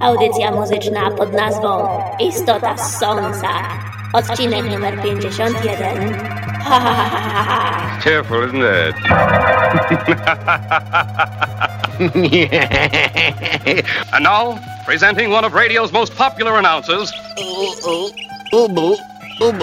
Audycja muzyczna pod nazwą Istota Sąca. Odcinek numer 51. Ha ha ha ha ha. Careful, isn't it? and now, presenting one of radio's most popular announcers, Are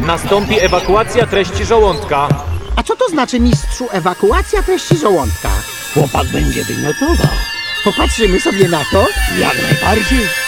Nastąpi ewakuacja treści żołądka. A co to znaczy mistrzu ewakuacja treści żołądka? Chłopak będzie wymiotował. Popatrzymy sobie na to. Jak najbardziej.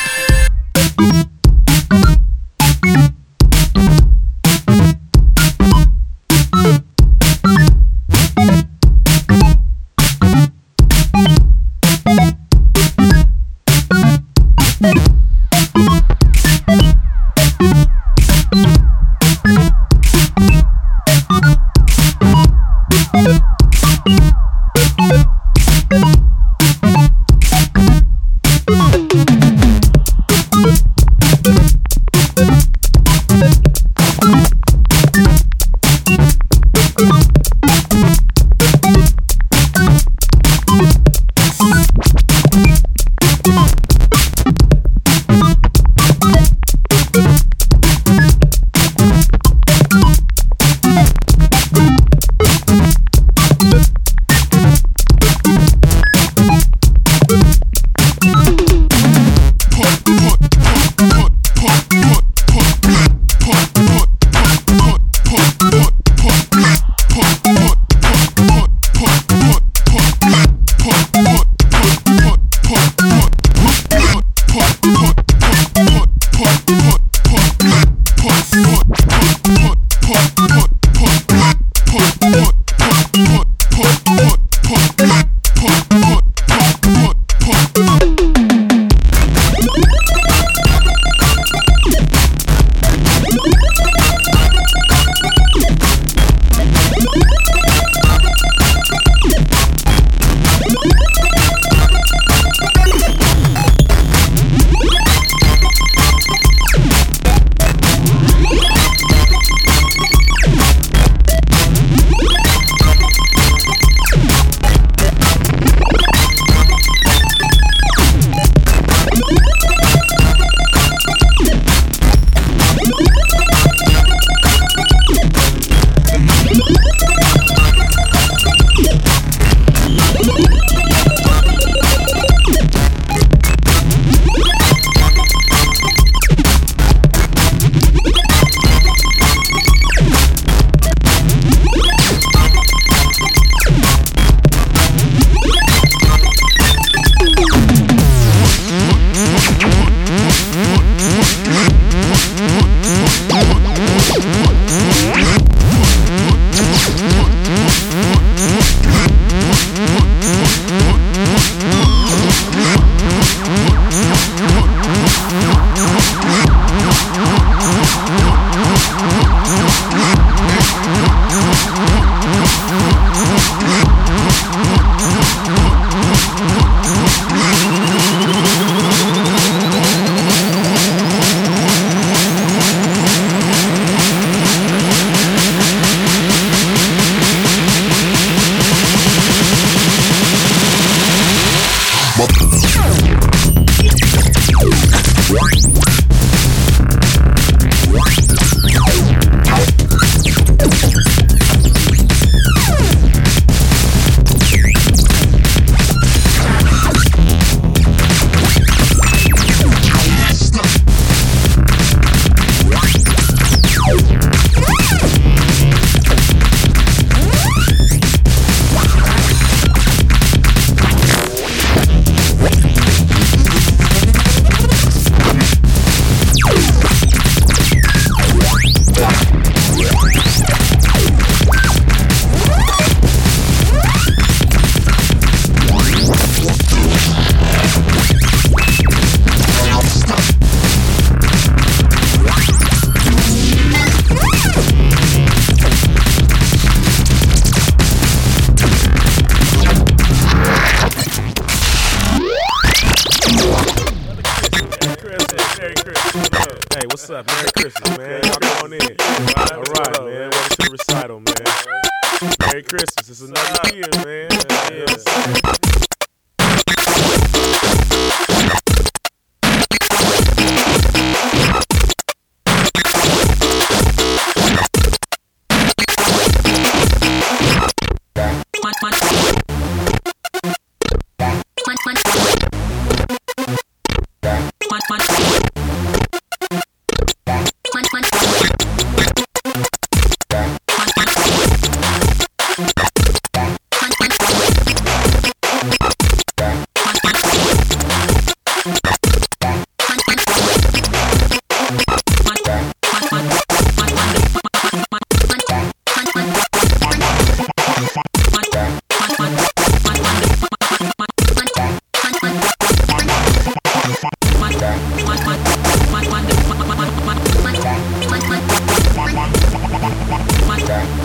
Instagram.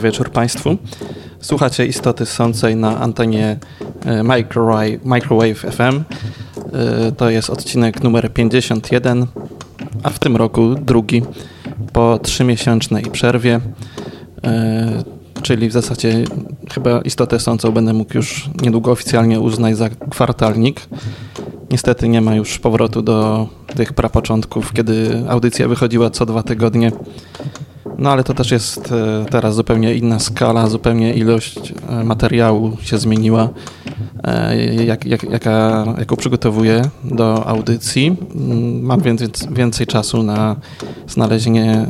Dobry wieczór Państwu. Słuchacie istoty sącej na antenie e, Microwave, FM. E, To jest odcinek numer 51, a w tym roku drugi po trzymiesięcznej przerwie. E, Czyli w zasadzie chyba istotę sącą będę mógł już niedługo oficjalnie uznać za kwartalnik. Niestety nie ma już powrotu do tych prapoczątków, kiedy audycja wychodziła co dwa tygodnie. No ale to też jest e, teraz zupełnie inna skala, zupełnie ilość e, materiału się zmieniła, e, jak, jak, jaka, jaką przygotowuję do audycji. Mm, Mam więcej, więcej czasu na znalezienie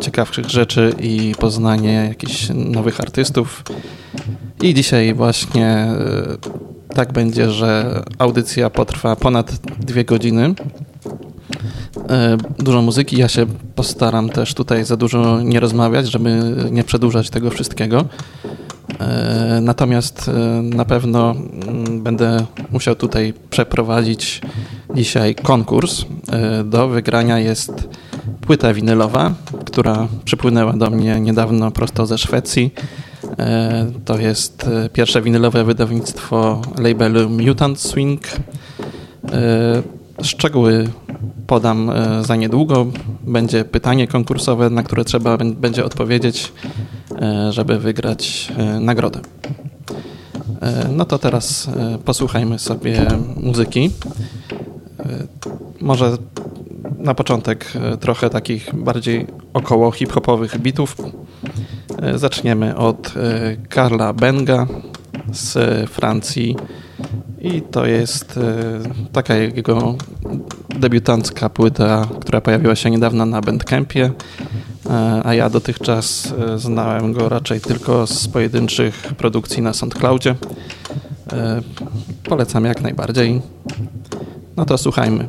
ciekawszych rzeczy i poznanie jakichś nowych artystów. I dzisiaj właśnie tak będzie, że audycja potrwa ponad dwie godziny. E, Dużo muzyki. Ja się postaram też tutaj za dużo nie rozmawiać, żeby nie przedłużać tego wszystkiego. E, Natomiast e, na pewno mm, będę musiał tutaj przeprowadzić dzisiaj konkurs. Do wygrania jest płyta winylowa, która przypłynęła do mnie niedawno prosto ze Szwecji. To jest pierwsze winylowe wydawnictwo labelu Mutant Swing. Szczegóły podam e, za niedługo. Będzie pytanie konkursowe, na które trzeba bę- będzie odpowiedzieć, e, żeby wygrać e, nagrodę. No to teraz posłuchajmy sobie muzyki. Może na początek trochę takich bardziej około hip-hopowych bitów. Zaczniemy od Karla Benga z Francji i to jest e, taka jego debiutancka płyta, która pojawiła się niedawno na Bandcampie, e, a ja dotychczas e, znałem go raczej tylko z pojedynczych produkcji na SoundCloudzie. Polecam jak najbardziej. No to słuchajmy.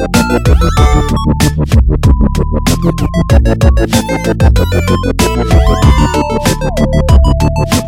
Thank you.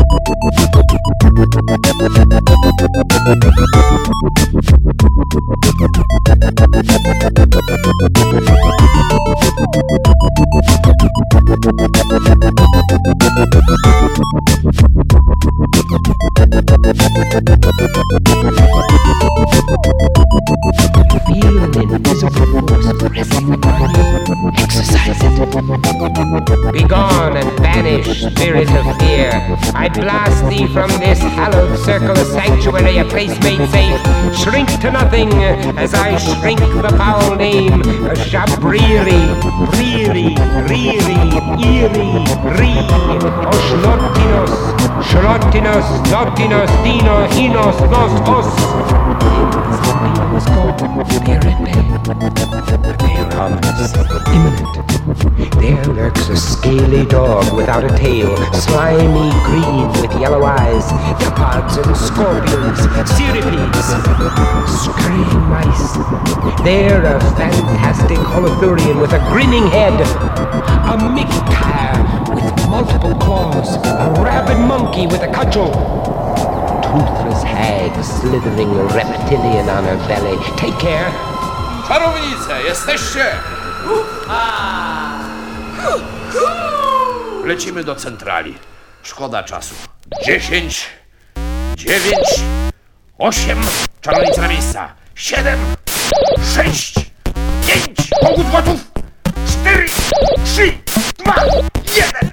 Feel an invisible force pressing upon you. Exercise it. Begone and vanish, spirit of fear. I blast thee from this hallowed circle, a sanctuary, a place made safe. Shrink to nothing as I shrink the foul name. A shabriri, briri, riri, iri, ri. O shlottinos, shlottinos, nottinos, dino, hinos, nos, os. was gone. They're imminent. There lurks a scaly dog without a tail, slimy green with yellow eyes, leopards and scorpions, cirripedes, scurrying mice. There a fantastic holothurian with a grinning head, a mictire with multiple claws, a rabid monkey with a cudgel, toothless hag slithering reptilian on her belly. Take care. Czarownice, jesteście? Lecimy do centrali. Szkoda czasu. 10, 9, 8, czarownica na miejsca. 7, 6, 5, pogód gotów. 4, 3, 2, 1.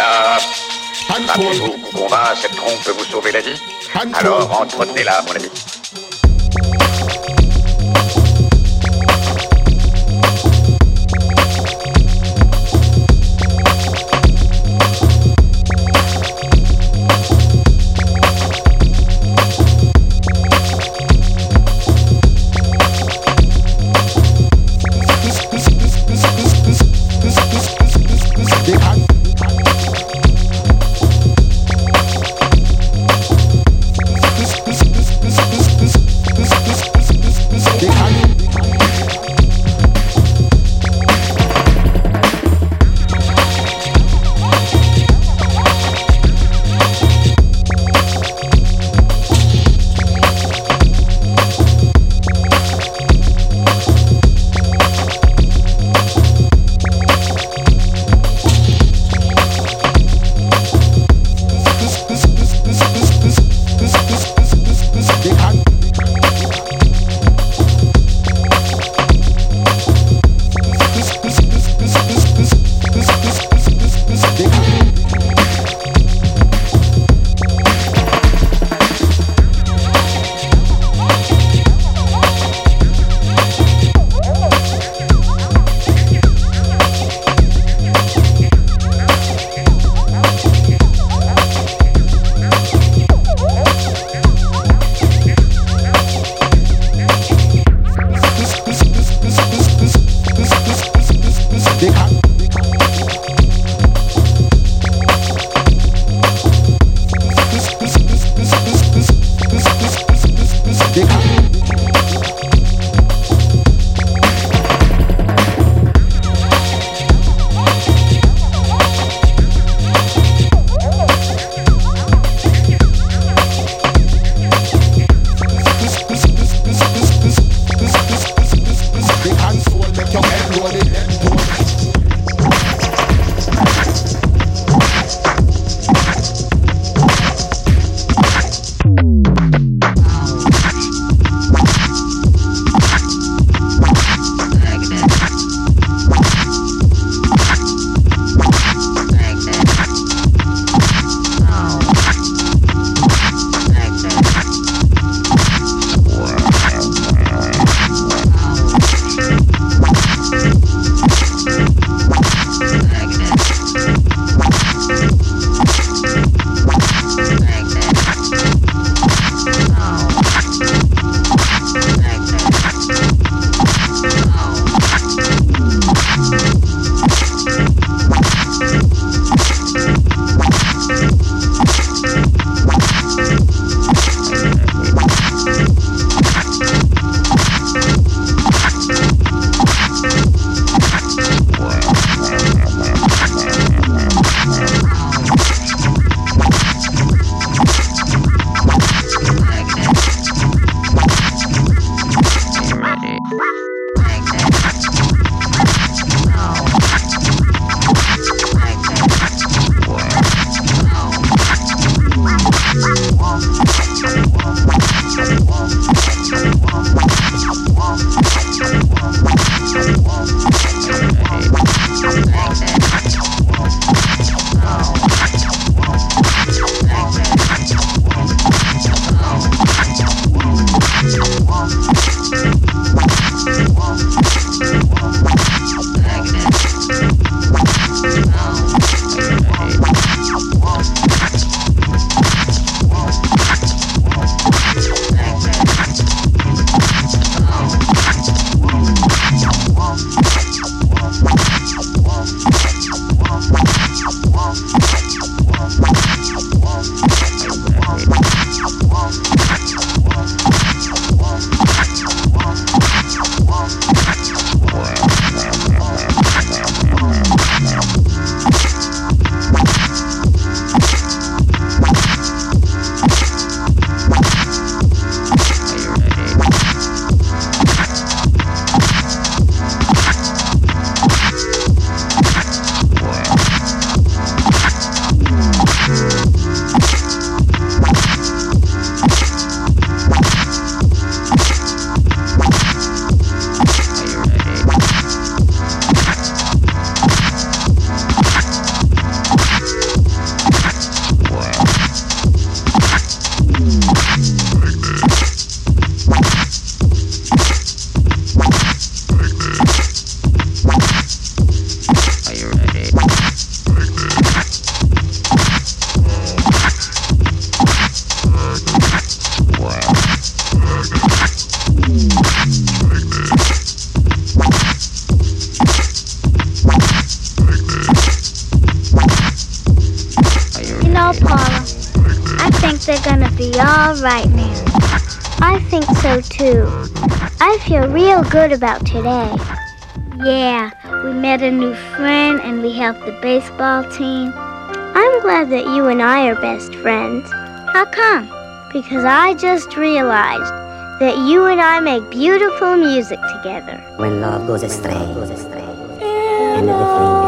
ça Rappelez-vous, Combat, cette trompe peut vous sauver la vie. Alors entretenez-la, mon ami. Good about today. Yeah, we met a new friend and we helped the baseball team. I'm glad that you and I are best friends. How come? Because I just realized that you and I make beautiful music together. When love goes astray, and everything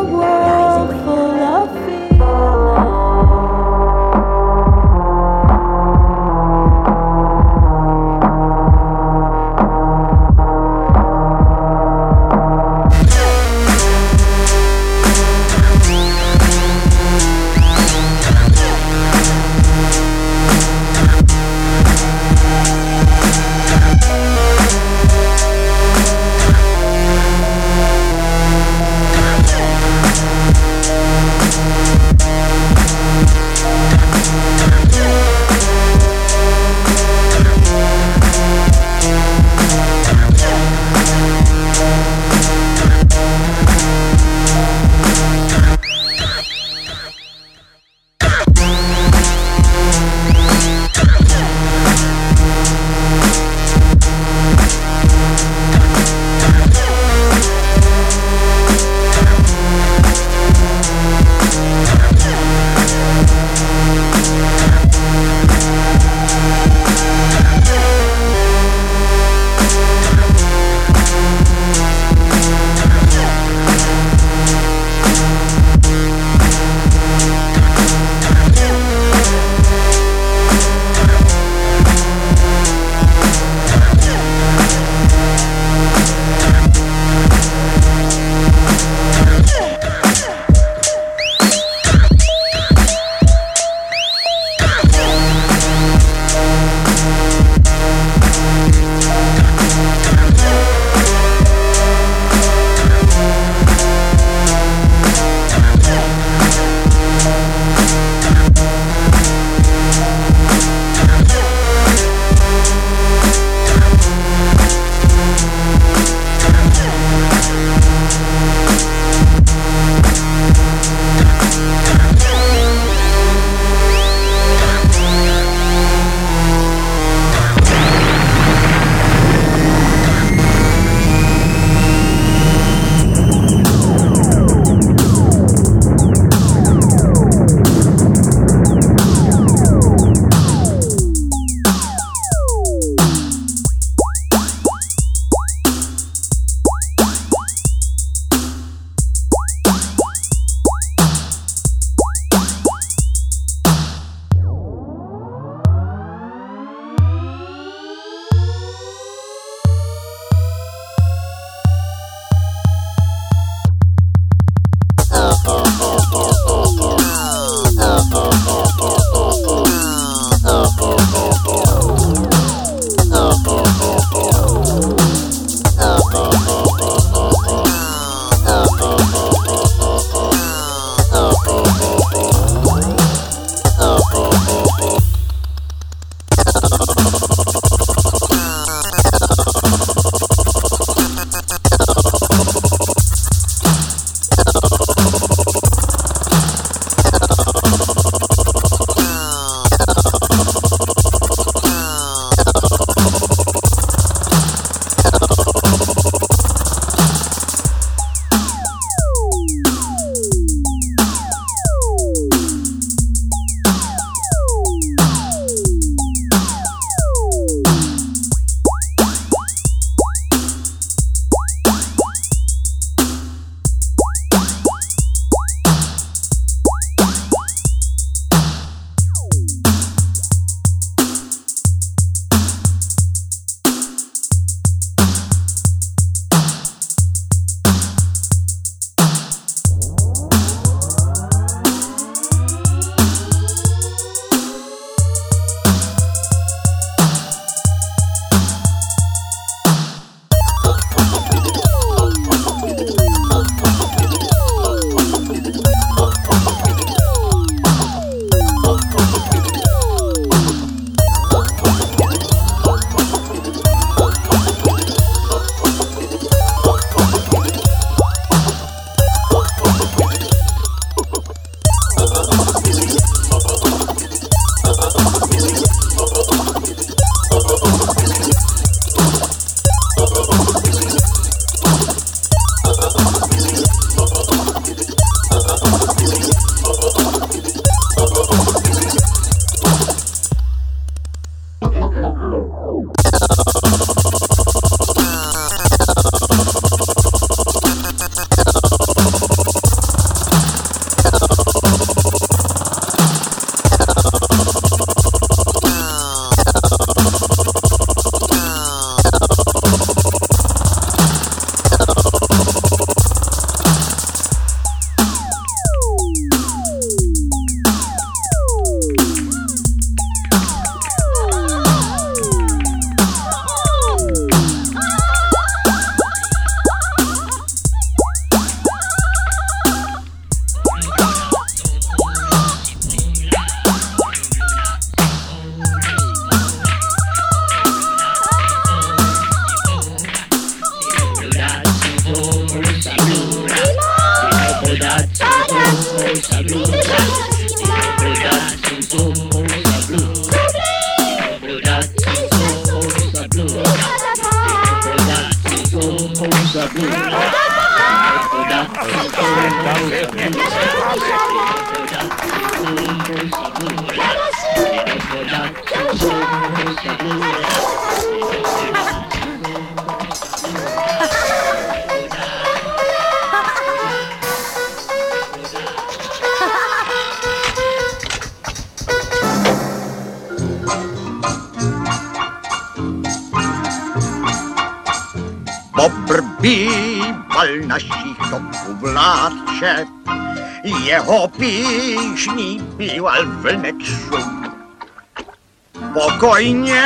Pokojně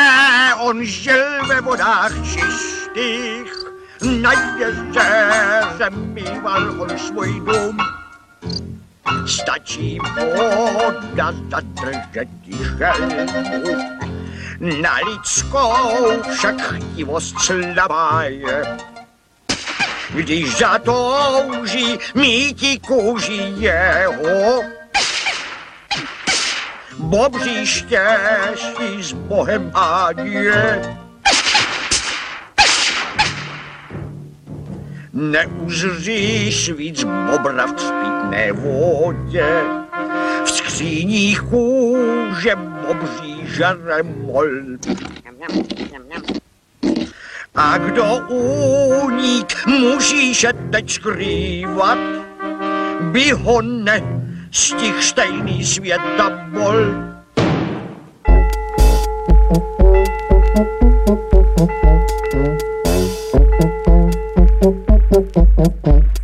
on žil ve vodách čistých, na jezeře mýval on svůj dům. Stačí voda zadržet želmu, na lidskou však chtivost slabá je. Když zatouží míti kůži jeho, bobří štěstí s Bohem ádě. Neuzříš víc bobra v zpítné vodě, v skříních kůže bobří žere mol. A kdo únik musí se teď skrývat, by ho ne Stich Steinis mir Dammboll. Thank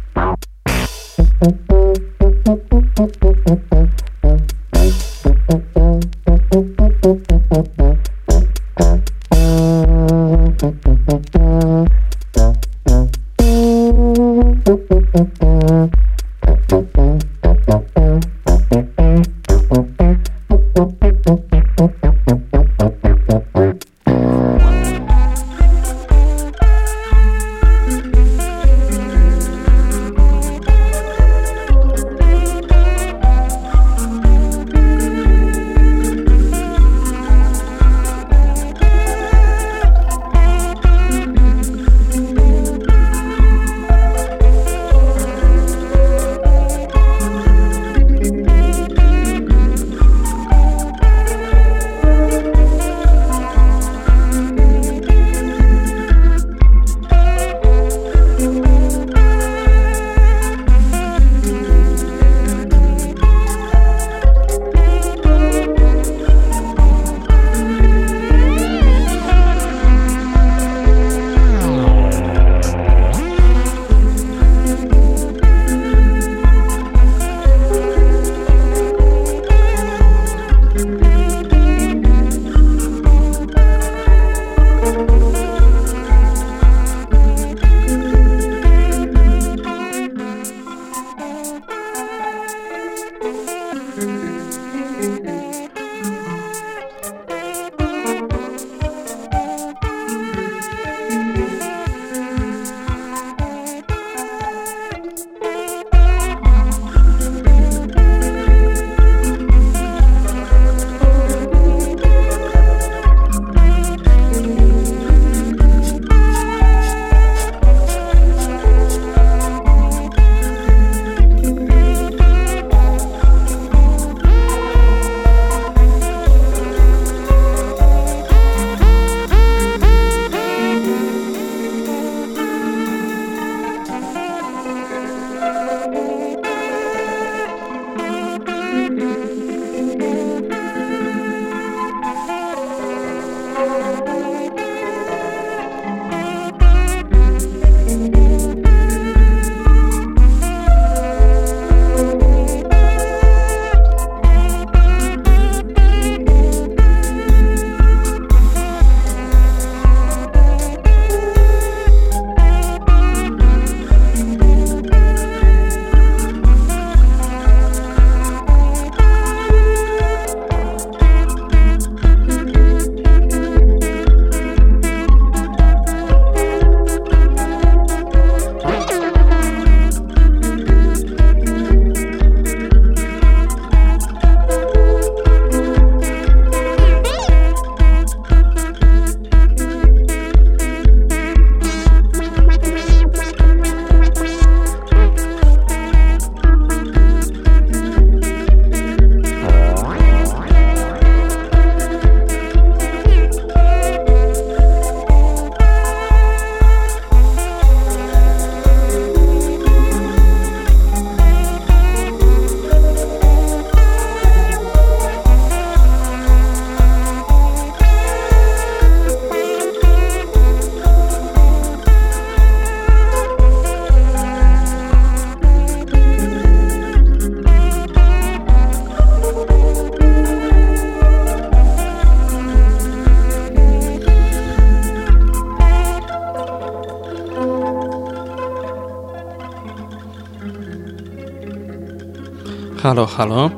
Halo, halo.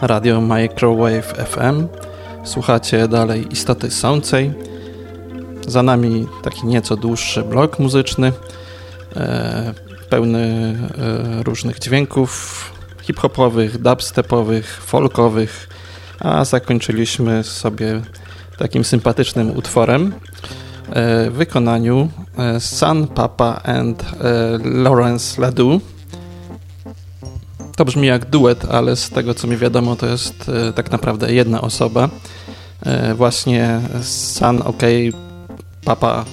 Radio Microwave FM. Słuchacie dalej Istoty Sącej. Za nami taki nieco dłuższy blok muzyczny, e, pełny e, różnych dźwięków hip-hopowych, dubstepowych, folkowych, a zakończyliśmy sobie takim sympatycznym utworem e, w wykonaniu e, Sun Papa and e, Lawrence Ledoux. To brzmi jak duet, ale z tego co mi wiadomo, to jest e, tak naprawdę jedna osoba. E, właśnie Sun OK Papa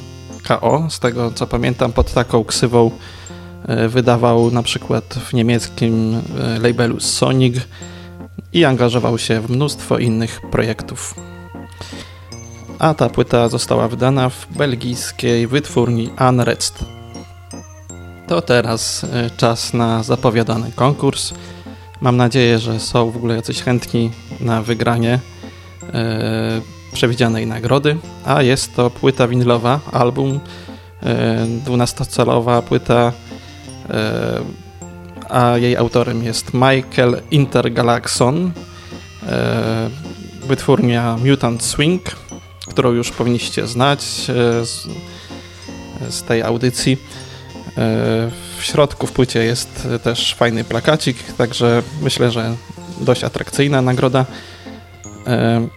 KO, z tego co pamiętam, pod taką ksywą e, wydawał na przykład w niemieckim labelu Sonic i angażował się w mnóstwo innych projektów. A ta płyta została wydana w belgijskiej wytwórni Unrest. To teraz e, czas na zapowiadany konkurs. Mam nadzieję, że są w ogóle jacyś chętni na wygranie e, przewidzianej nagrody, a jest to płyta winylowa, album e, 12-calowa płyta, a jej autorem jest Michael Intergalaxon, wytwórnia Mutant Swing, którą już powinniście znać z, z tej audycji. E, W środku w płycie jest też fajny plakacik, także myślę, że dość atrakcyjna nagroda. E,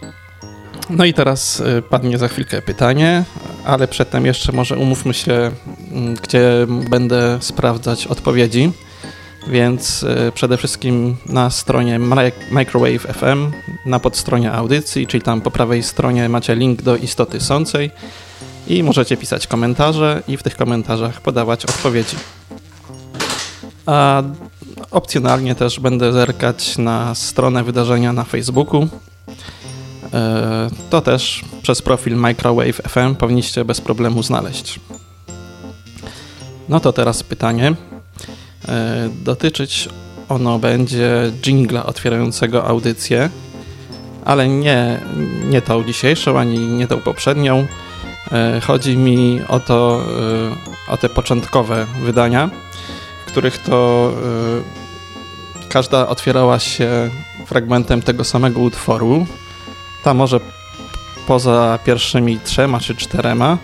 No i teraz e, padnie za chwilkę pytanie, ale przedtem jeszcze może umówmy się, gdzie będę sprawdzać odpowiedzi. Więc przede wszystkim na stronie Mi- Microwave FM, na podstronie audycji, czyli tam po prawej stronie macie link do istoty sącej i możecie pisać komentarze i w tych komentarzach podawać odpowiedzi. A opcjonalnie też będę zerkać na stronę wydarzenia na Facebooku. E, To też przez profil Microwave FM powinniście bez problemu znaleźć. No to teraz pytanie. E, Dotyczyć ono będzie jingla otwierającego audycję, ale nie, nie tą dzisiejszą, ani nie tą poprzednią. E, Chodzi mi o to, e, o te początkowe wydania, w których to e, każda otwierała się fragmentem tego samego utworu. Ta może poza pierwszymi trzema czy czterema,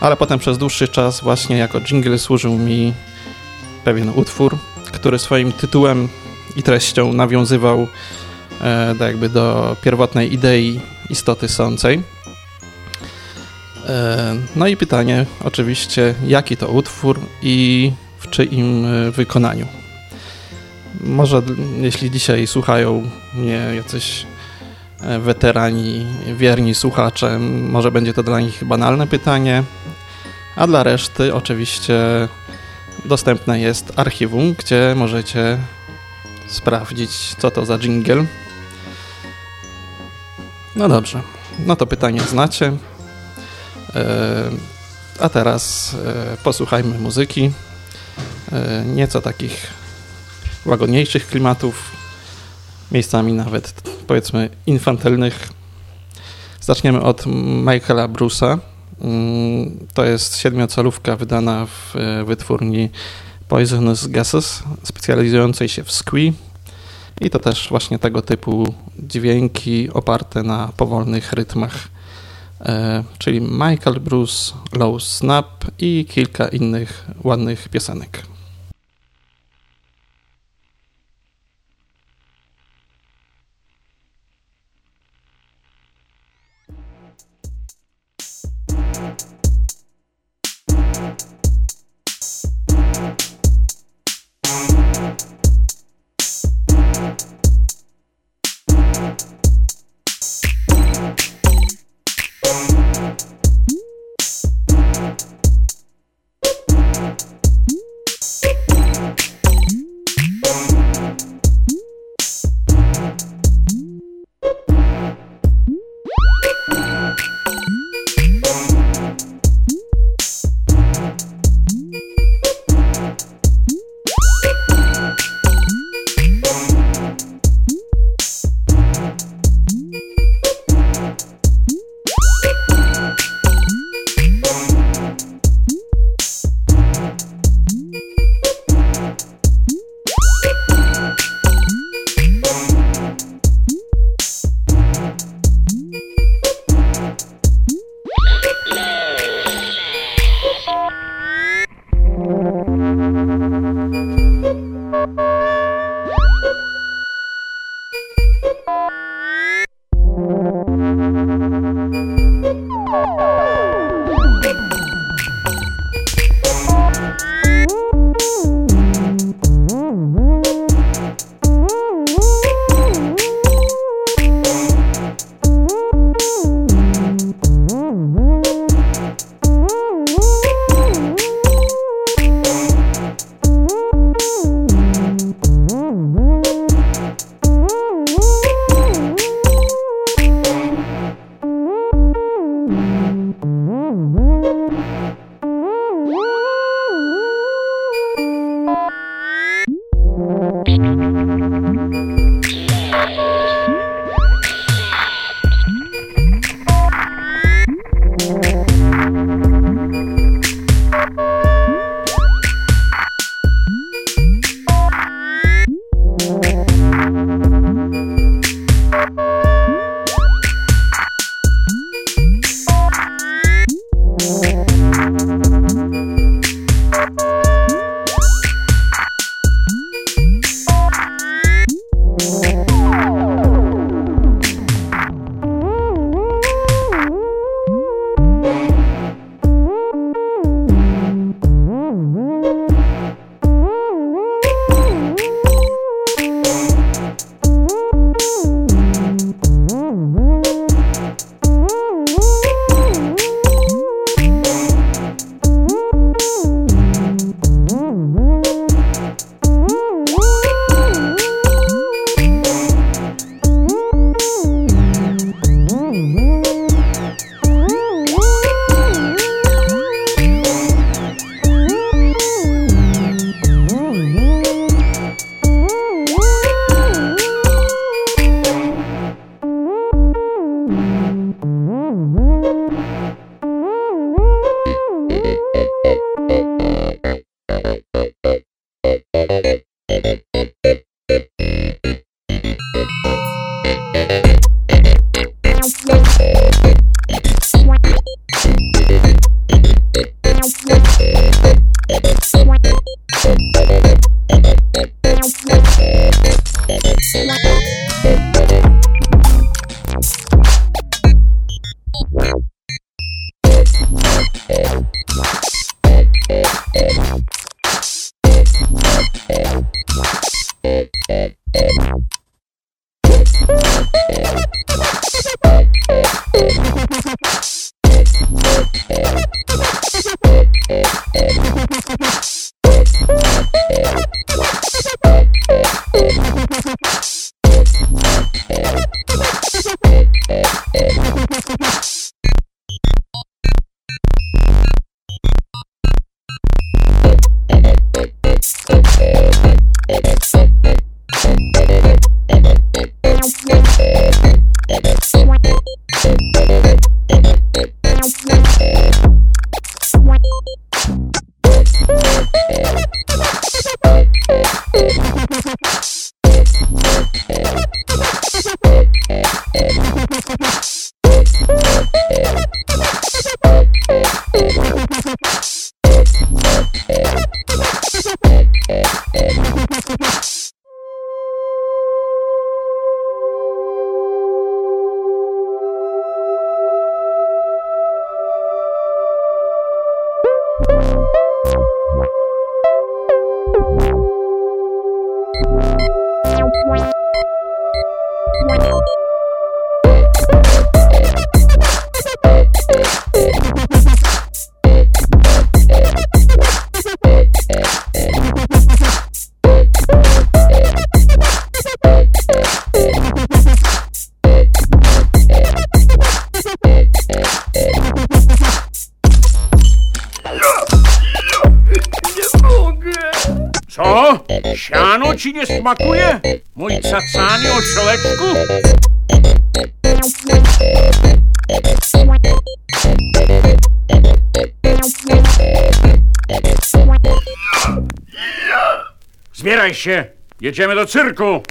ale potem przez dłuższy czas właśnie jako jingle służył mi pewien utwór, który swoim tytułem i treścią nawiązywał do jakby do pierwotnej idei istoty sącej. E, no i pytanie oczywiście, jaki to utwór i w czyim e, wykonaniu. Może jeśli dzisiaj słuchają mnie jacyś e, weterani, wierni słuchacze, może będzie to dla nich banalne pytanie, a dla reszty oczywiście dostępne jest archiwum, gdzie możecie sprawdzić, co to za jingle. No dobrze, no to pytanie znacie. E, A teraz e, posłuchajmy muzyki. E, Nieco takich łagodniejszych klimatów, miejscami nawet powiedzmy infantylnych. Zaczniemy od Michaela Bruce'a. Mm, To jest siedmiocalówka wydana w wytwórni Poisonous Gases, specjalizującej się w squee. I to też właśnie tego typu dźwięki oparte na powolnych rytmach. E, czyli Michael Bruce, Low Snap i kilka innych ładnych piosenek. Eh, eh. Jedziemy do cyrku!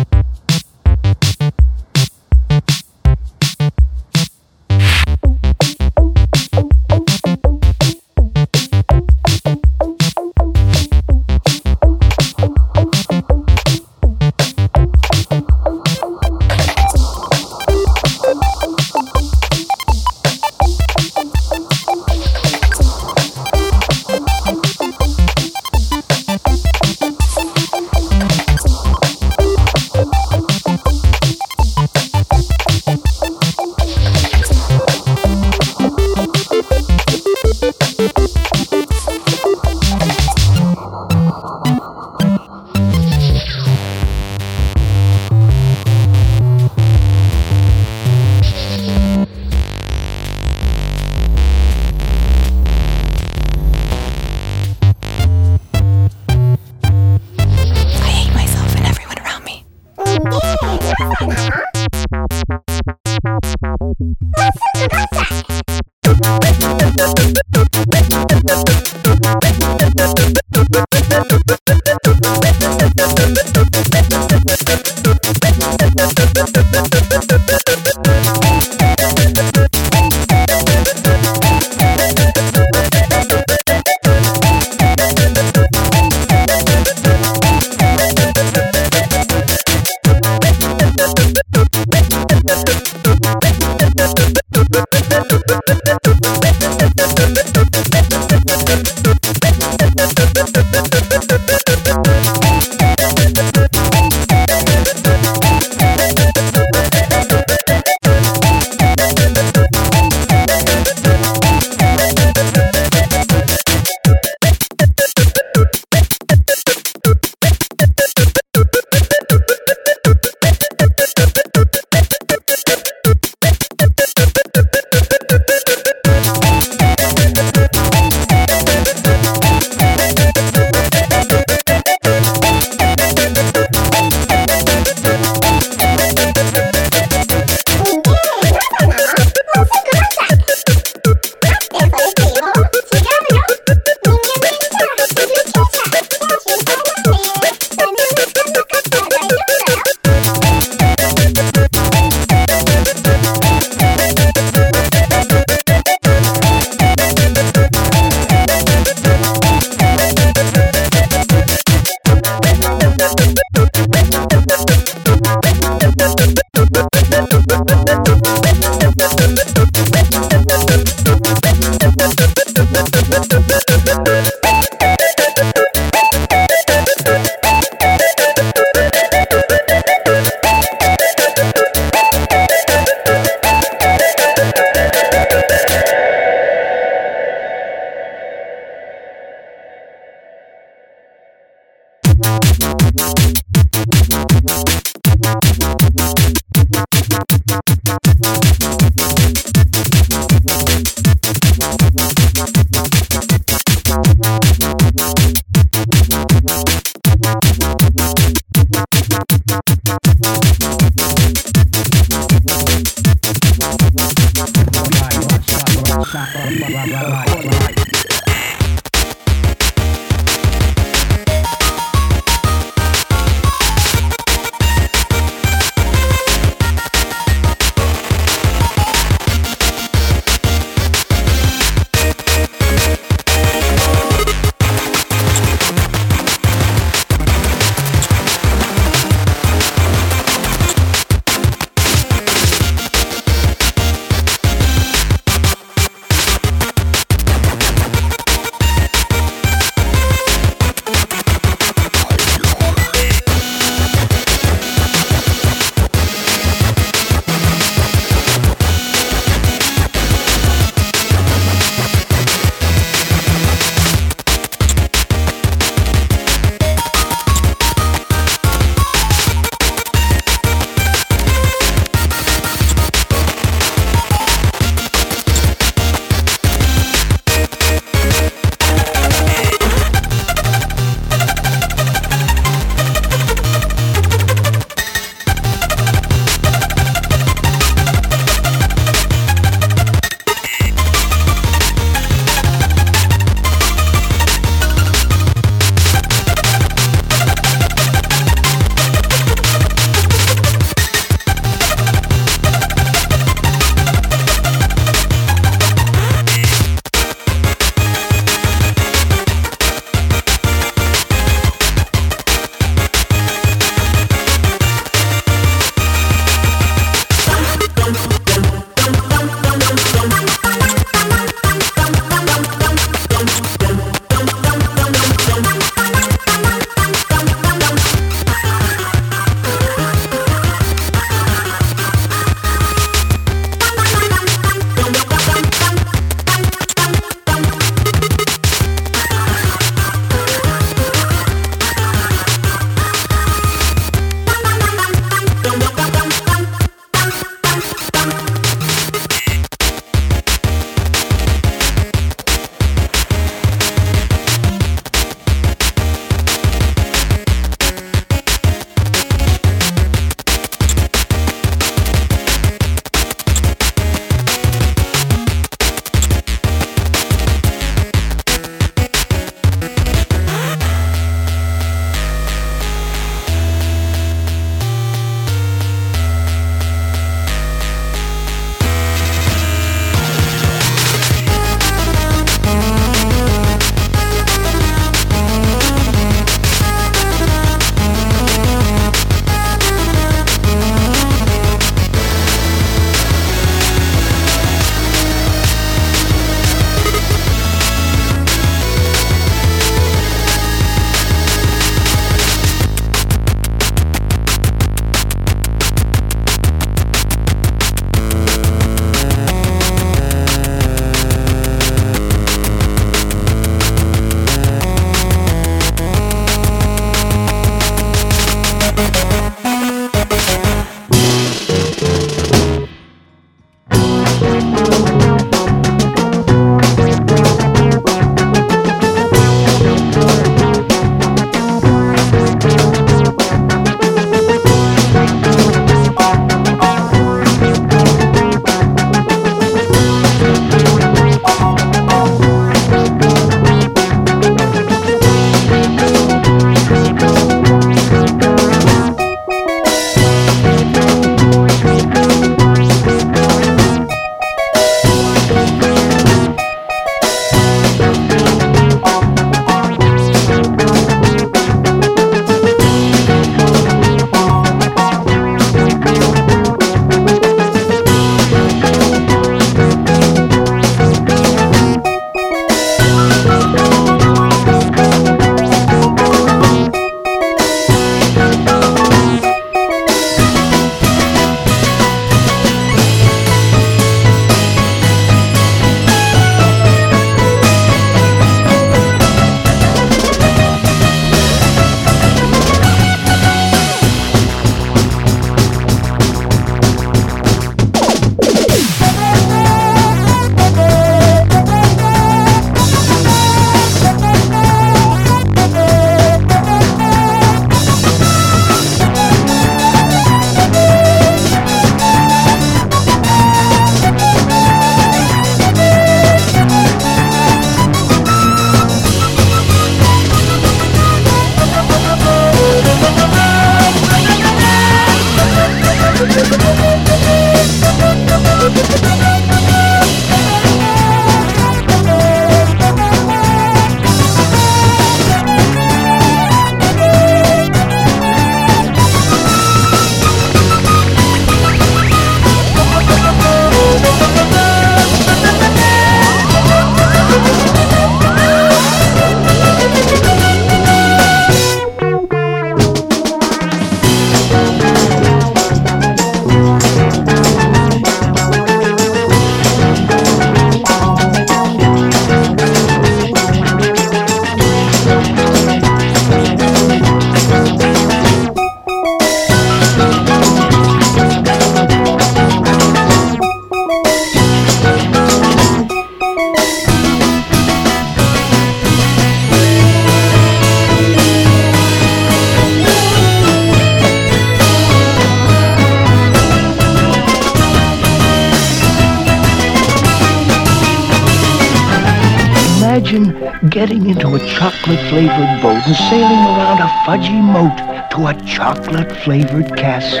And sailing around a fudgy moat to a chocolate-flavored castle.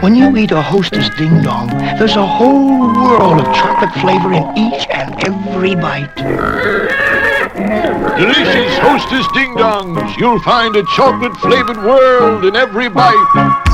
When you eat a hostess ding-dong, there's a whole world of chocolate flavor in each and every bite. Delicious Hostess Ding Dongs. You'll find a chocolate flavored world in every bite.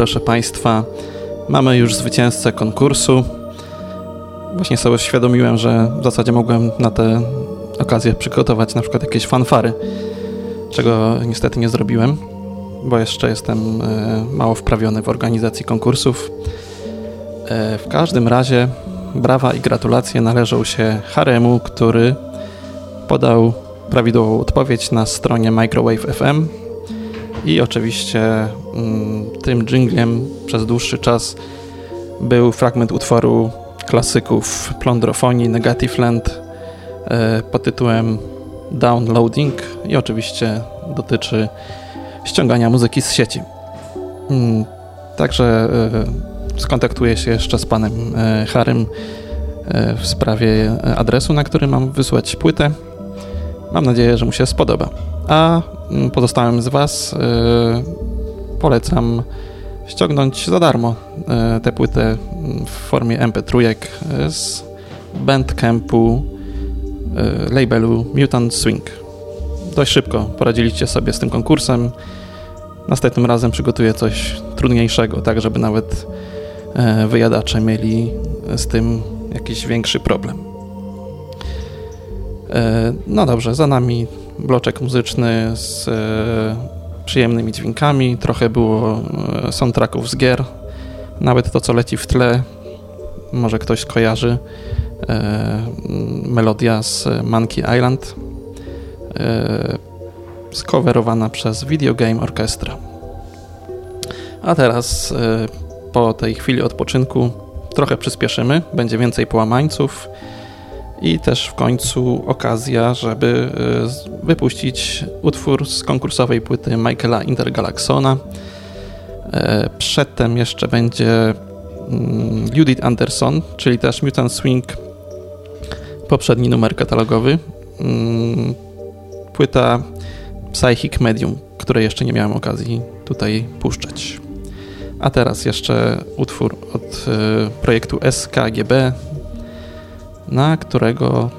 Proszę Państwa, mamy już zwycięzcę konkursu. Właśnie sobie uświadomiłem, że w zasadzie mogłem na tę okazję przygotować na przykład jakieś fanfary, czego niestety nie zrobiłem, bo jeszcze jestem e, mało wprawiony w organizacji konkursów. E, w każdym razie brawa i gratulacje należą się Haremu, który podał prawidłową odpowiedź na stronie Microwave FM i oczywiście mm, tym dżingliem przez dłuższy czas był fragment utworu klasyków plądrofonii Negative Land e, pod tytułem Downloading i oczywiście dotyczy ściągania muzyki z sieci. Mm, Także e, skontaktuję się jeszcze z panem e, Harym w sprawie adresu, na który mam wysłać płytę. Mam nadzieję, że mu się spodoba. A mm, pozostałym z was polecam ściągnąć za darmo tę płytę w formie MP3 z bandcampu labelu Mutant Swing. Dość szybko poradziliście sobie z tym konkursem. Następnym razem przygotuję coś trudniejszego, tak żeby nawet e, wyjadacze mieli z tym jakiś większy problem. E, no dobrze, za nami bloczek muzyczny z e, przyjemnymi dźwiękami, trochę było soundtracków z gier, nawet to co leci w tle, może ktoś skojarzy, melodia z Monkey Island, skowerowana przez Video Game Orchestra. A teraz po tej chwili odpoczynku trochę przyspieszymy, będzie więcej połamańców i też w końcu okazja, żeby wypuścić utwór z konkursowej płyty Michaela Intergalaxona. Przedtem jeszcze będzie Judith Anderson, czyli też Mutant Swing, poprzedni numer katalogowy. Płyta Psychic Medium, której jeszcze nie miałem okazji tutaj puszczać. A teraz jeszcze utwór od y, projektu SKGB, na którego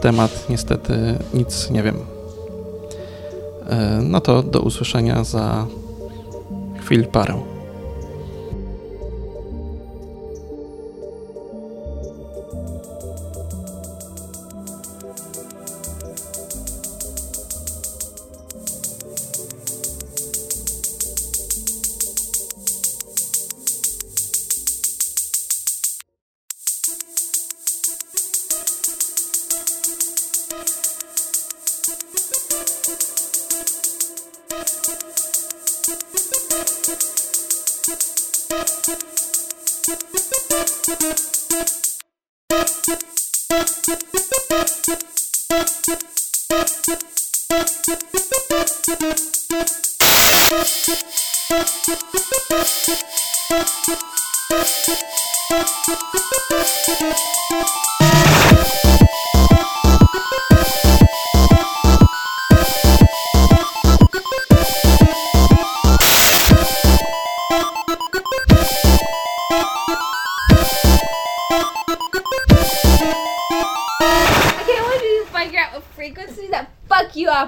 temat niestety nic nie wiem. Y, no to do usłyszenia za chwil parę.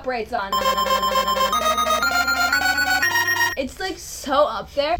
Operates on. It's like so up there.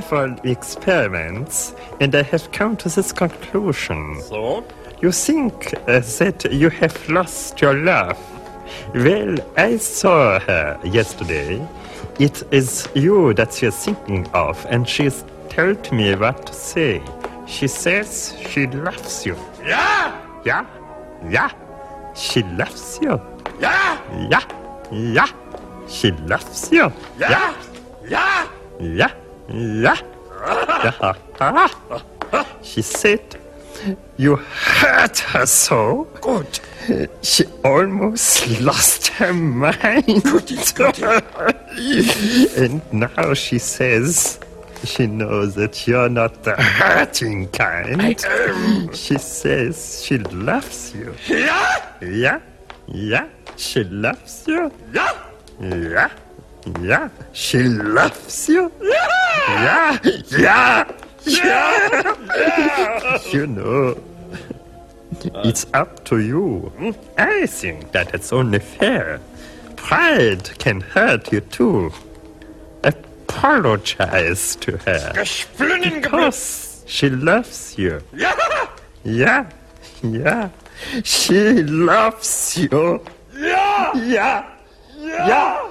Several experiments and I have come to this conclusion. So? You think uh, that you have lost your love? Well, I saw her yesterday. It is you that she is thinking of, and she has told me what to say. She says she loves you. Yeah! Yeah? Yeah? She loves you. Yeah! Yeah? Yeah? She loves you. Yeah! Yeah! Yeah, yeah. Yeah. she said you hurt her so. Good. She almost lost her mind. Good. and now she says she knows that you're not the hurting kind. I am. She says she loves you. Yeah! Yeah, yeah. She loves you. Yeah! Yeah, yeah. She loves you. Yeah! Yeah, yeah, Yeah! You know, it's up to you. I think that it's only fair. Pride can hurt you too. Apologize to her. Because she loves you. Yeah! Yeah, yeah. She loves you. Yeah! Yeah, Yeah! yeah,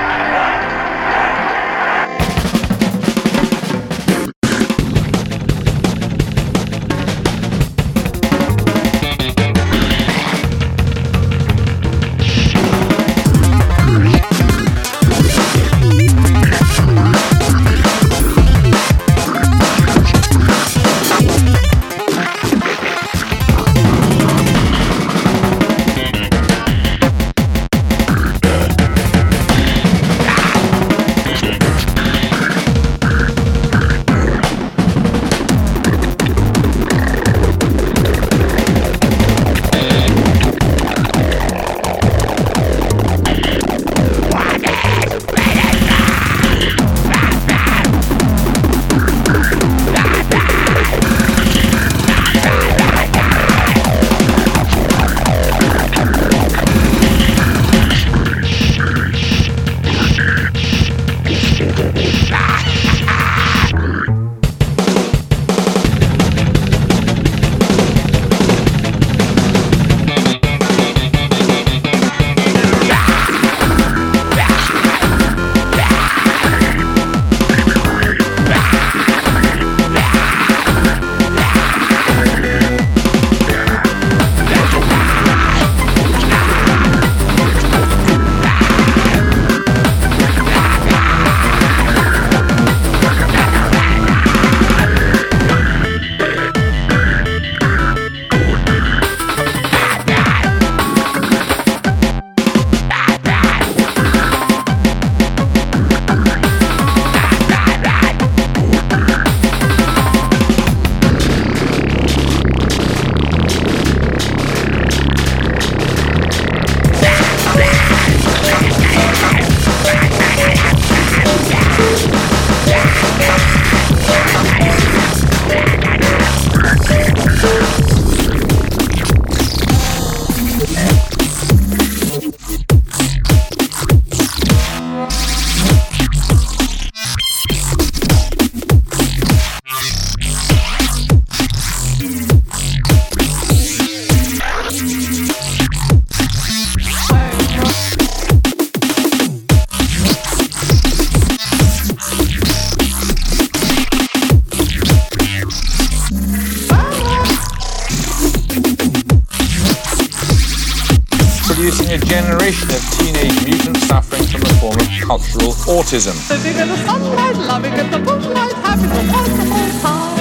Cultural. Sitting in the sunlight, loving in the moonlight, having a wonderful time.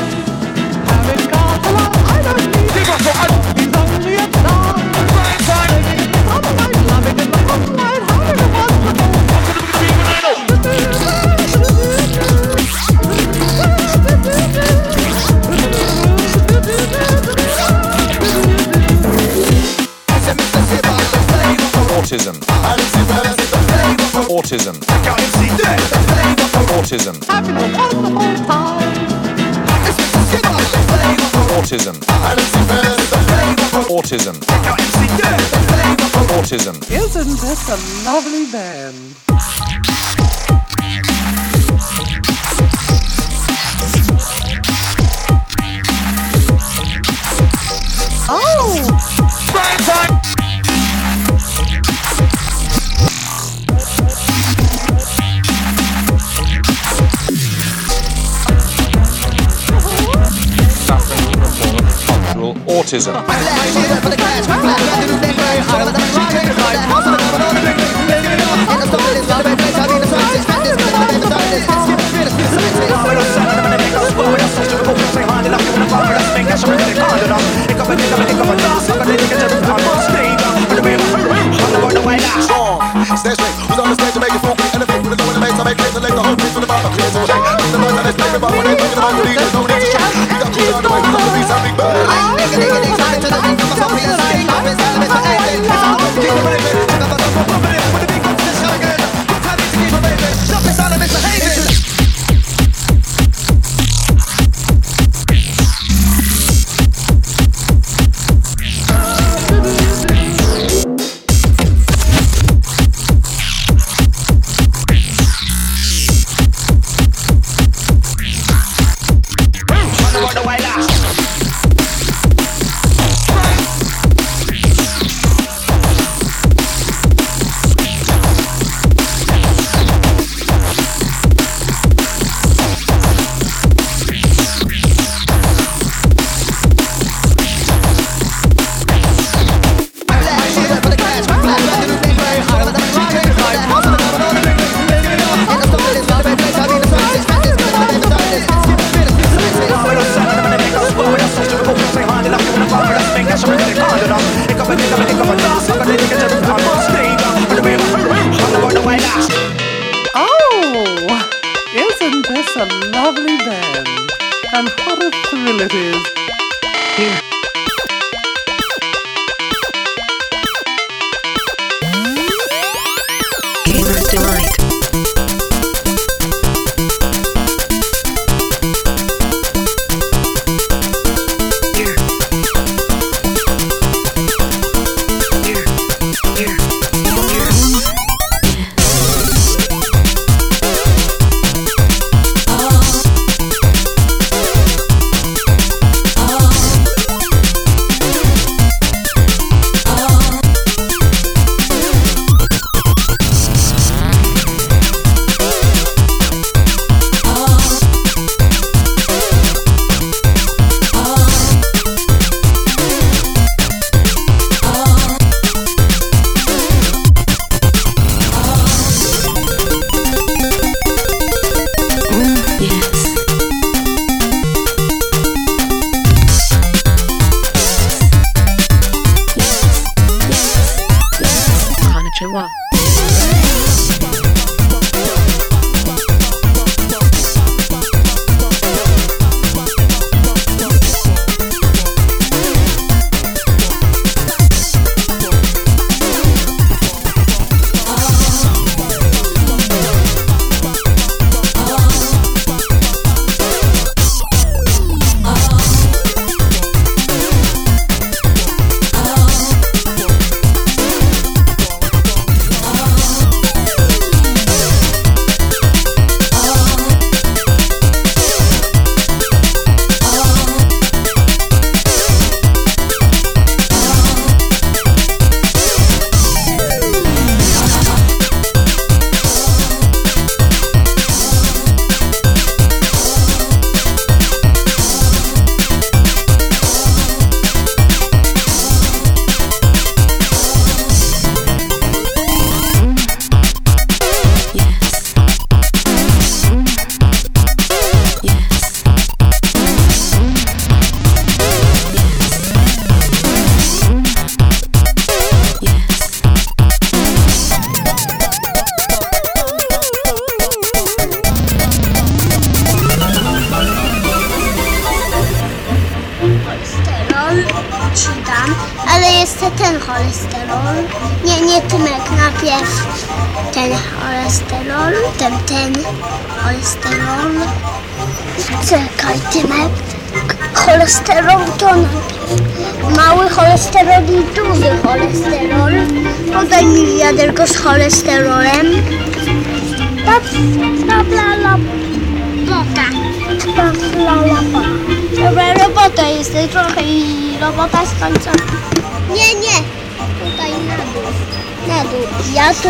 Having got a lot, I don't need it. He's only a star. Sitting in the sunlight, loving in the moonlight, having a wonderful Autism. Autism. Autism. having a wonderful time. Autism. Autism. Autism. Isn't this a lovely band? Oh! Suffering autism. Stay straight, who's on the stage to make it funky? With the lower the bass, I make to let the whole piece from the bottom. Clear some shake, the noise that is playing about when they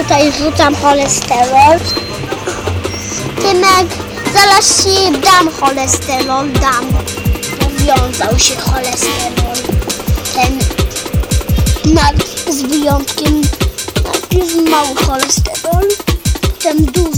Tutaj rzucam cholesterol. Tymek, zaraz ci dam cholesterol, dam. Powiązał się cholesterol. Ten nad, z wyjątkiem najpierw mały cholesterol, potem duży.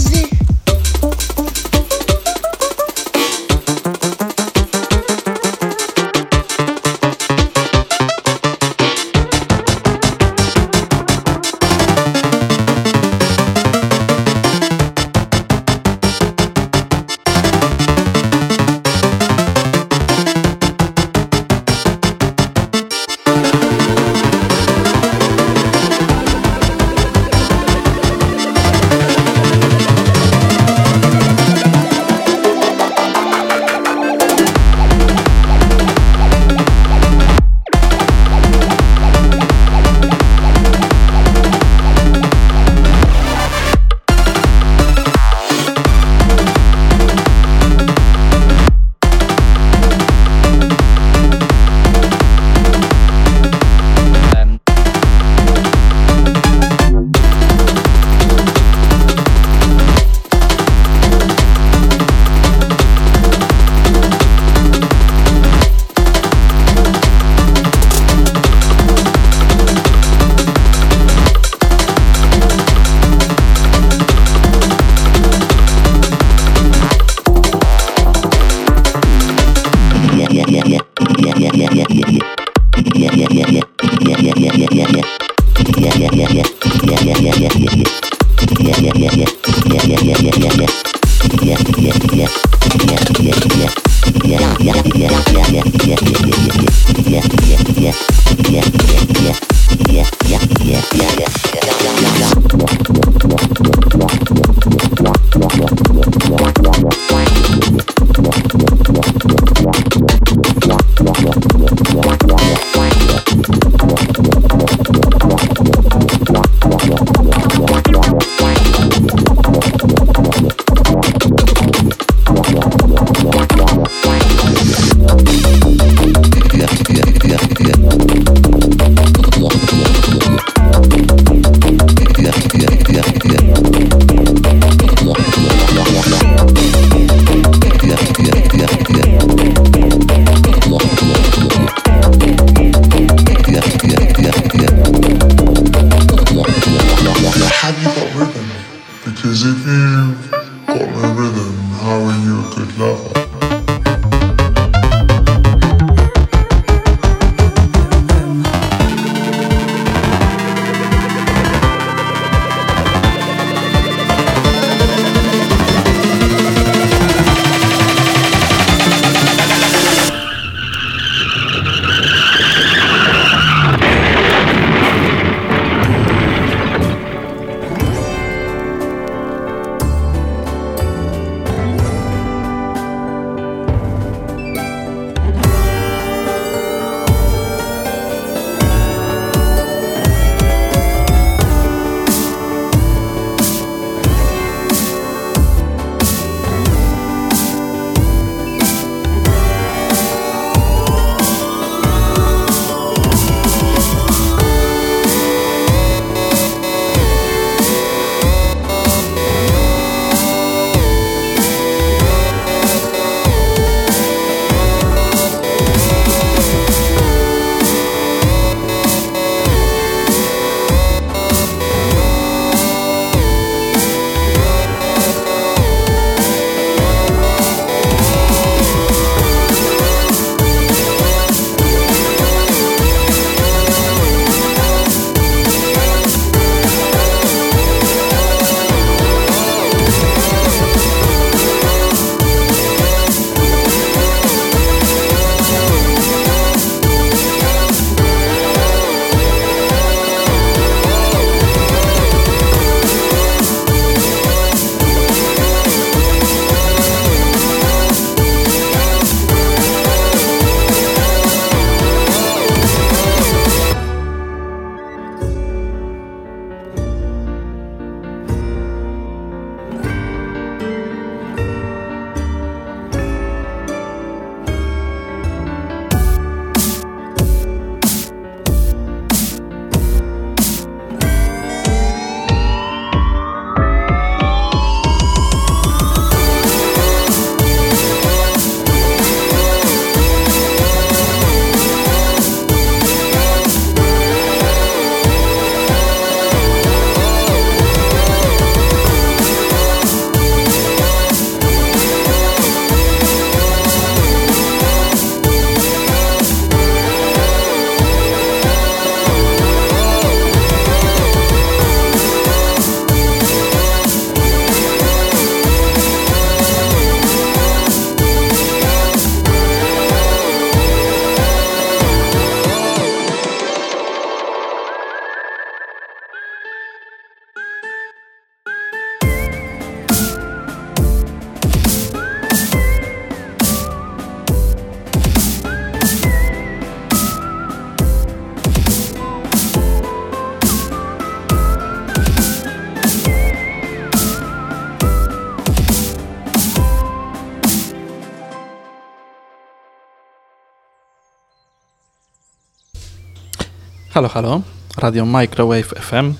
Halo, halo. Radio Microwave FM.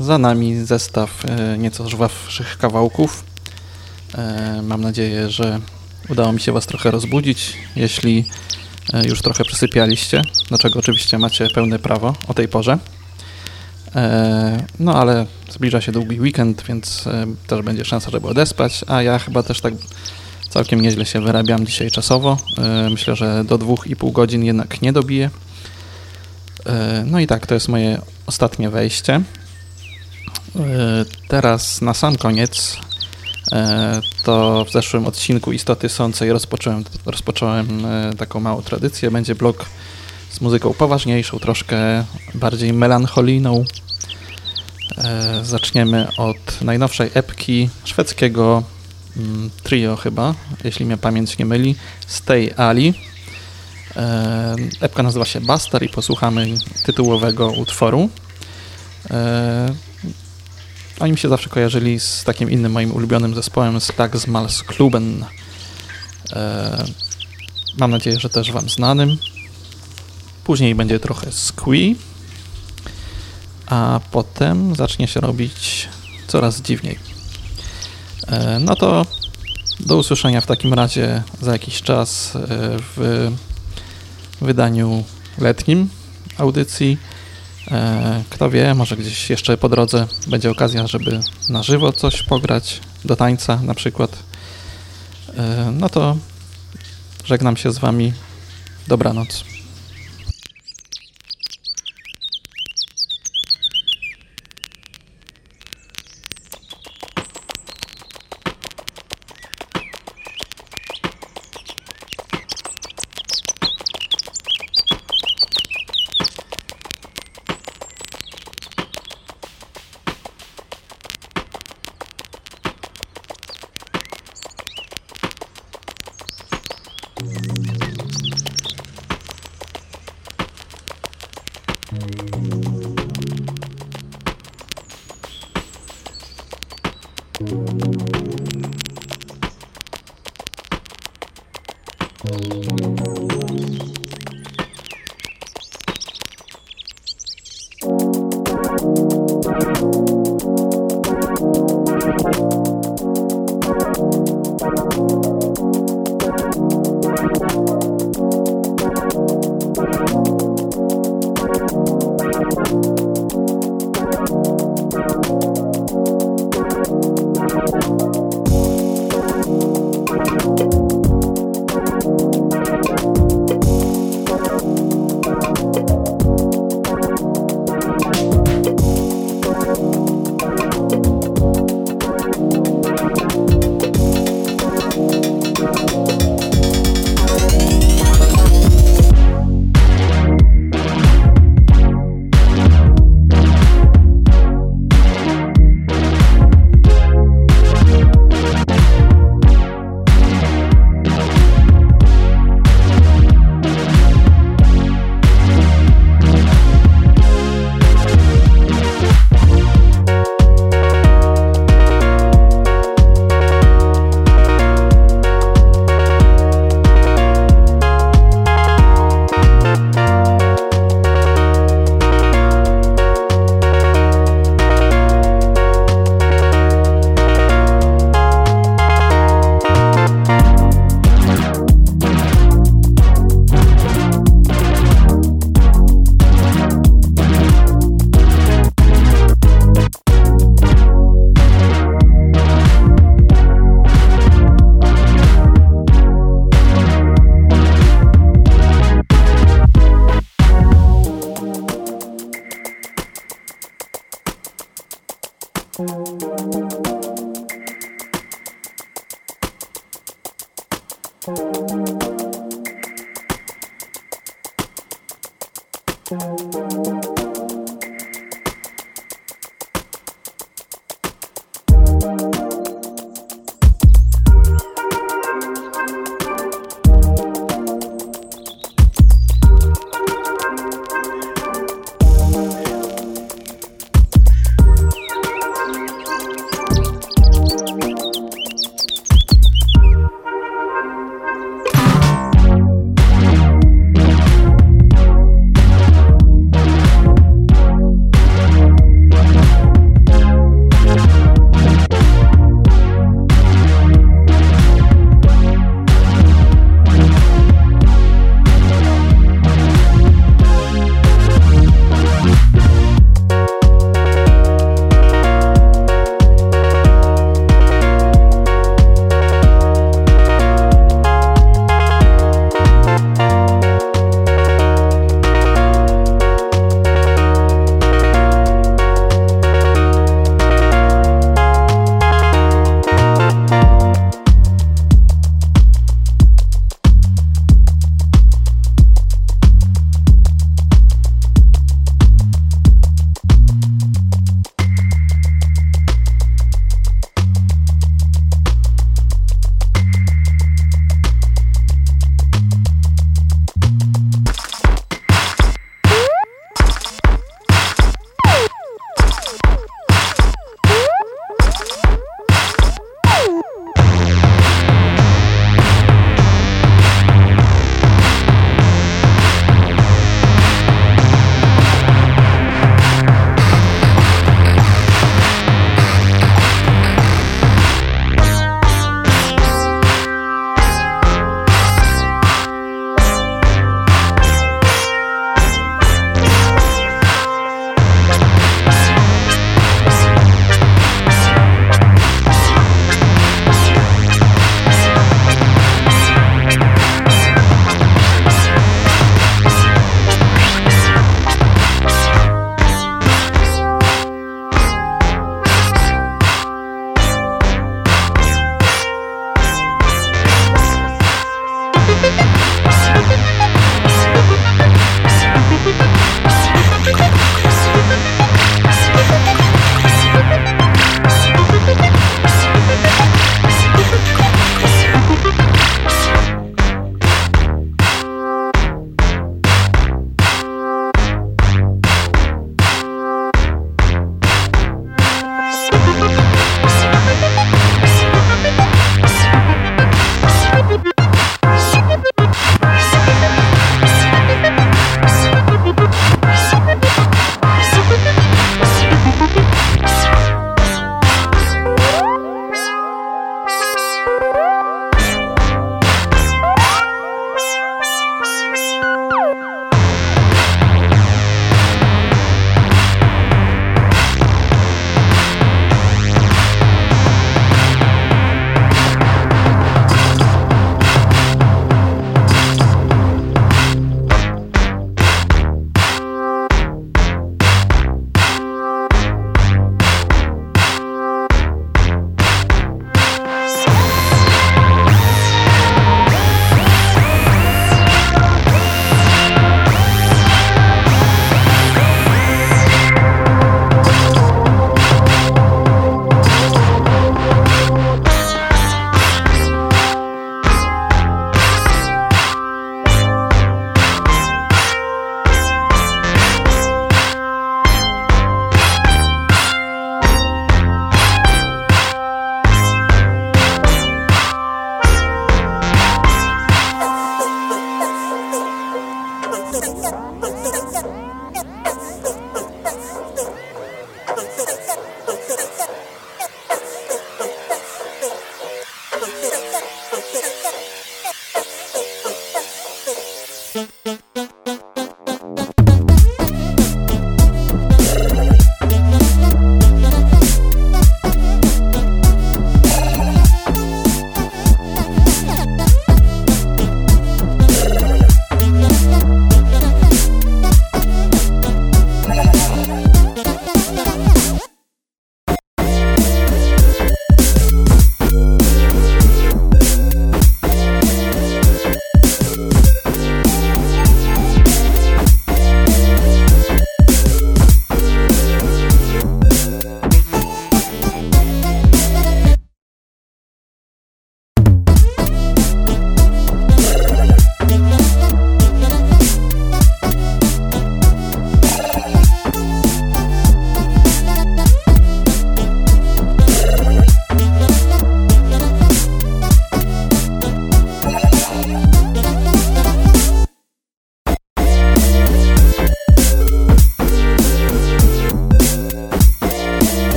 Za nami zestaw e, nieco żwawszych kawałków. E, Mam nadzieję, że udało mi się Was trochę rozbudzić. Jeśli e, już trochę przysypialiście, do czego oczywiście macie pełne prawo o tej porze. No ale zbliża się długi weekend, więc też będzie szansa, żeby odespać, a ja chyba też tak całkiem nieźle się wyrabiam dzisiaj czasowo. Myślę, że do 2,5 godzin jednak nie dobiję. No i tak, to jest moje ostatnie wejście. E, Teraz na sam koniec e, to w zeszłym odcinku Istoty Sącej rozpocząłem, rozpocząłem e, taką małą tradycję. Będzie blok z muzyką poważniejszą, troszkę bardziej melancholijną. Zaczniemy od najnowszej epki szwedzkiego mm, trio chyba, jeśli mnie pamięć nie myli, Stay Ali. E, Epka nazywa się Bastard i posłuchamy tytułowego utworu. E, Oni mi się zawsze kojarzyli z takim innym moim ulubionym zespołem Slagsmalskluben. E, Mam nadzieję, że też Wam znanym. Później będzie trochę squee, a potem zacznie się robić coraz dziwniej. No to do usłyszenia w takim razie za jakiś czas w wydaniu letnim audycji. E, Kto wie, może gdzieś jeszcze po drodze będzie okazja, żeby na żywo coś pograć, do tańca na przykład. E, No to żegnam się z Wami. Dobranoc.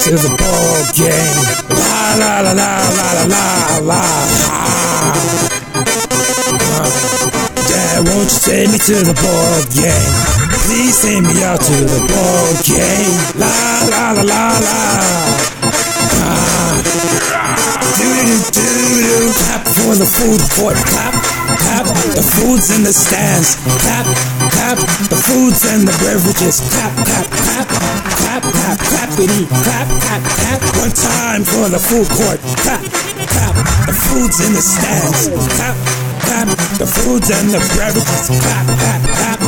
To the ball game. La la la la la la la la. Dad, won't you take me to the ball game? Please take me out to the ball game. La la la la la. Do do do do. Clap for the food court. Clap, clap. The food's in the stands. Clap, clap. The foods and the beverages. Clap, clap, clap. Clap, clap, clappity. Clap, clap, clap. One time for the food court. Clap, clap. The food's in the stands. Clap, clap. The foods and the beverages. Clap, clap, clap.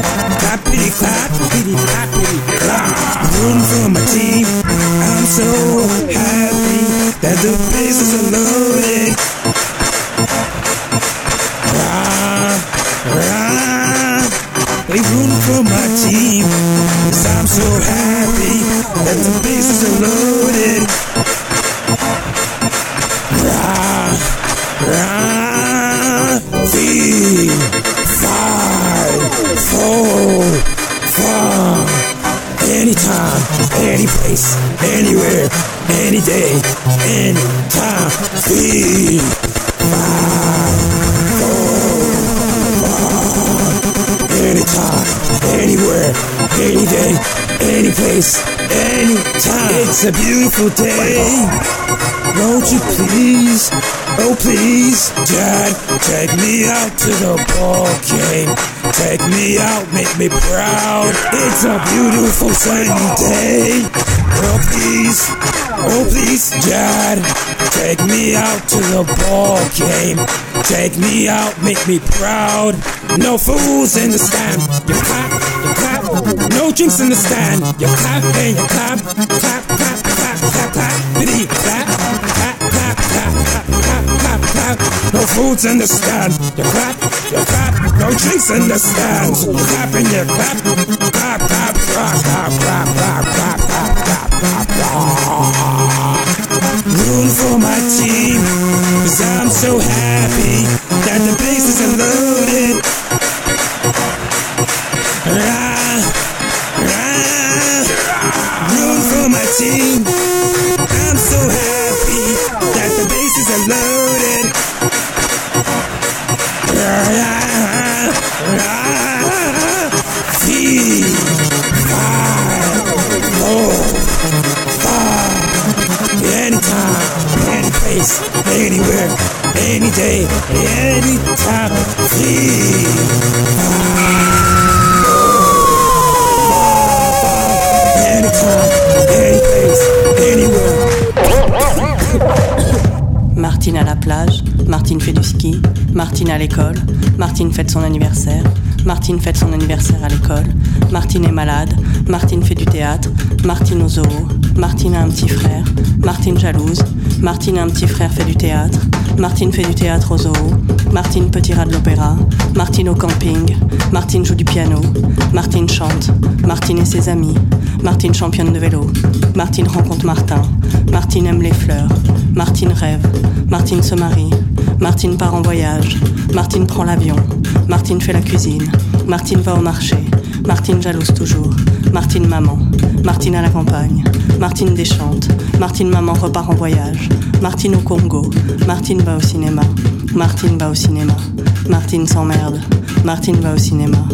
Clappity, clap, clappity, clappity, clap. Room for my team. I'm so happy that the bases are loaded. Ah, ah, Leave room for my team. Cause I'm so happy that the bases are loaded. Ah, ah, three, five, four, five. Anytime, any place, anywhere, any day, anytime. Three, It's a beautiful day. Won't you please, oh please, Dad, take me out to the ball game. Take me out, make me proud. It's a beautiful sunny day. Oh please, oh please, Dad, take me out to the ball game. Take me out, make me proud. No fools in the stand. You clap, you clap. No drinks in the stand. You clap and you clap, clap, fools in the stand. You clap, you clap. No the stand. You clap and you clap, clap, clap, clap, clap, clap, clap, clap, clap, clap, clap. Room for my team, cause I'm so happy that the bases are loaded. Martine fait du ski, Martine à l'école, Martine fête son anniversaire, Martine fête son anniversaire à l'école, Martine est malade, Martine fait du théâtre, Martine au zoo, Martine a un petit frère, Martine jalouse, Martine a un petit frère fait du théâtre, Martine fait du théâtre au zoo, Martine petit rat de l'opéra, Martine au camping, Martine joue du piano, Martine chante, Martine et ses amis, Martine championne de vélo, Martine rencontre Martin, Martine aime les fleurs, Martine rêve, Martine se marie, Martine part en voyage, Martine prend l'avion, Martine fait la cuisine, Martine va au marché, Martine jalouse toujours, Martine maman, Martine à la campagne, Martine déchante, Martine maman repart en voyage, Martine au Congo, Martine va au cinéma, Martine va au cinéma, Martine s'emmerde, Martine va au cinéma,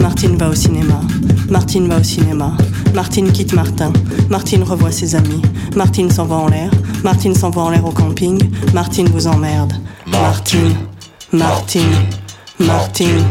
Martine va au cinéma, Martine va au cinéma, Martine quitte Martin, Martine revoit ses amis, Martine s'en va en l'air, Martine s'en va en l'air au camping, Martine vous emmerde, Martine, Martine, Martine.